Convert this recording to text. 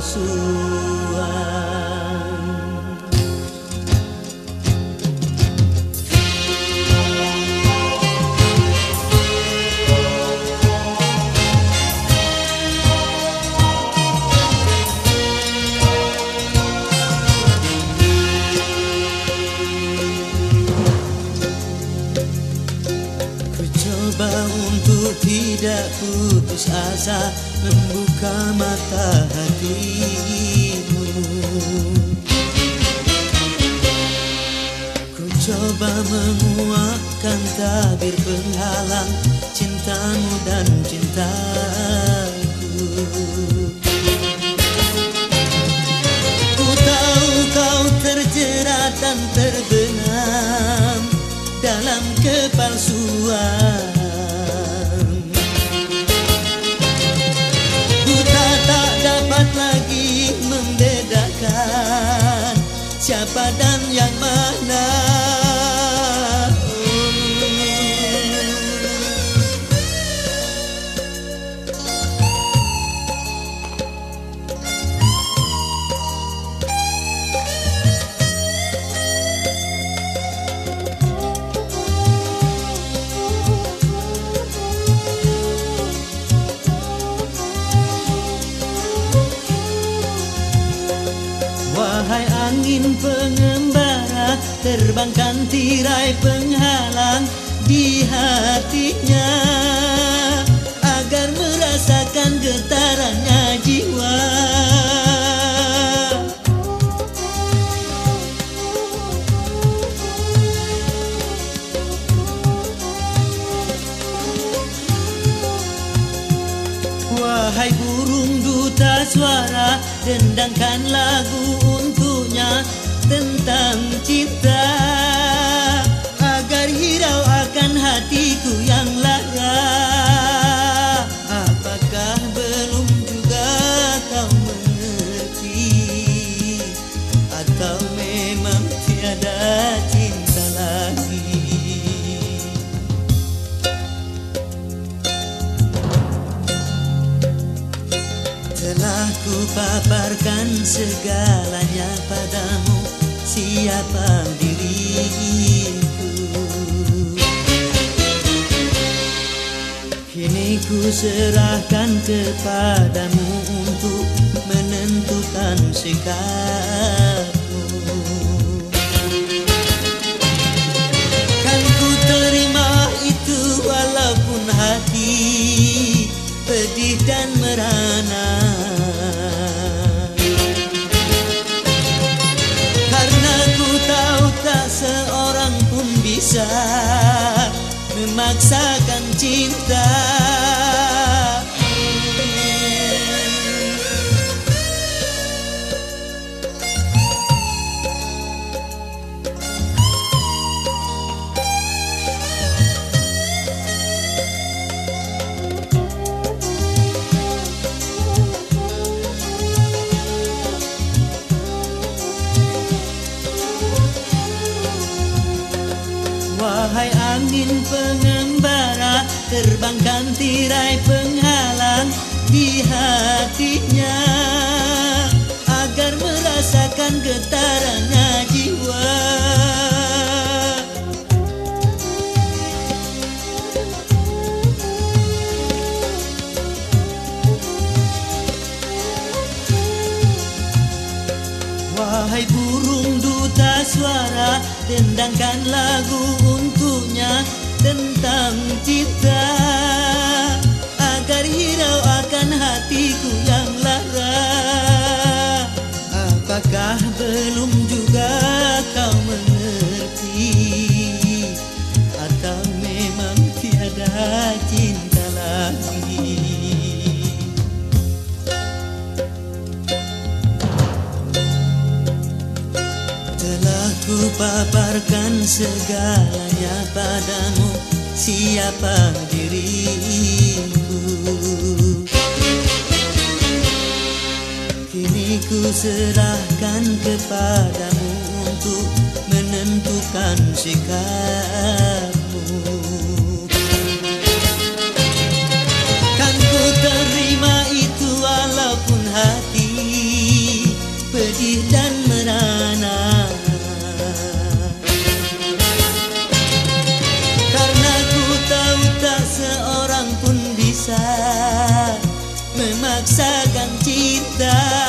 de. Coba untuk tidak putus asa Membuka mata hatimu. Ku coba menguatkan tabir penghalang Cintamu dan cintaku Siapa angin pengembara Terbangkan tirai penghalang di hatinya Agar merasakan getarannya jiwa. Wahai burung duta suara Dendangkan lagu Tentang cinta Agar hirau akan hatiku yang lara. Apakah belum juga kau mengerti? Atau memang tiada cinta lagi? Telah ku paparkan segalanya padamu Siapa diriku. Kini ku serahkan kepadamu Untuk menentukan sikapmu Kan terima itu walaupun hati pedih dan merana bisa memaksakan cinta angin pengembara Terbangkan tirai penghalang di hatinya. Agar merasakan getarannya suara Dendangkan lagu untuknya Tentang cinta Agar hirau akan hatiku yang segalanya padamu Siapa diriku? Kini ku serahkan kepadamu Untuk menentukan sikapmu. Kan ku terima itu walaupun hati segang cinta.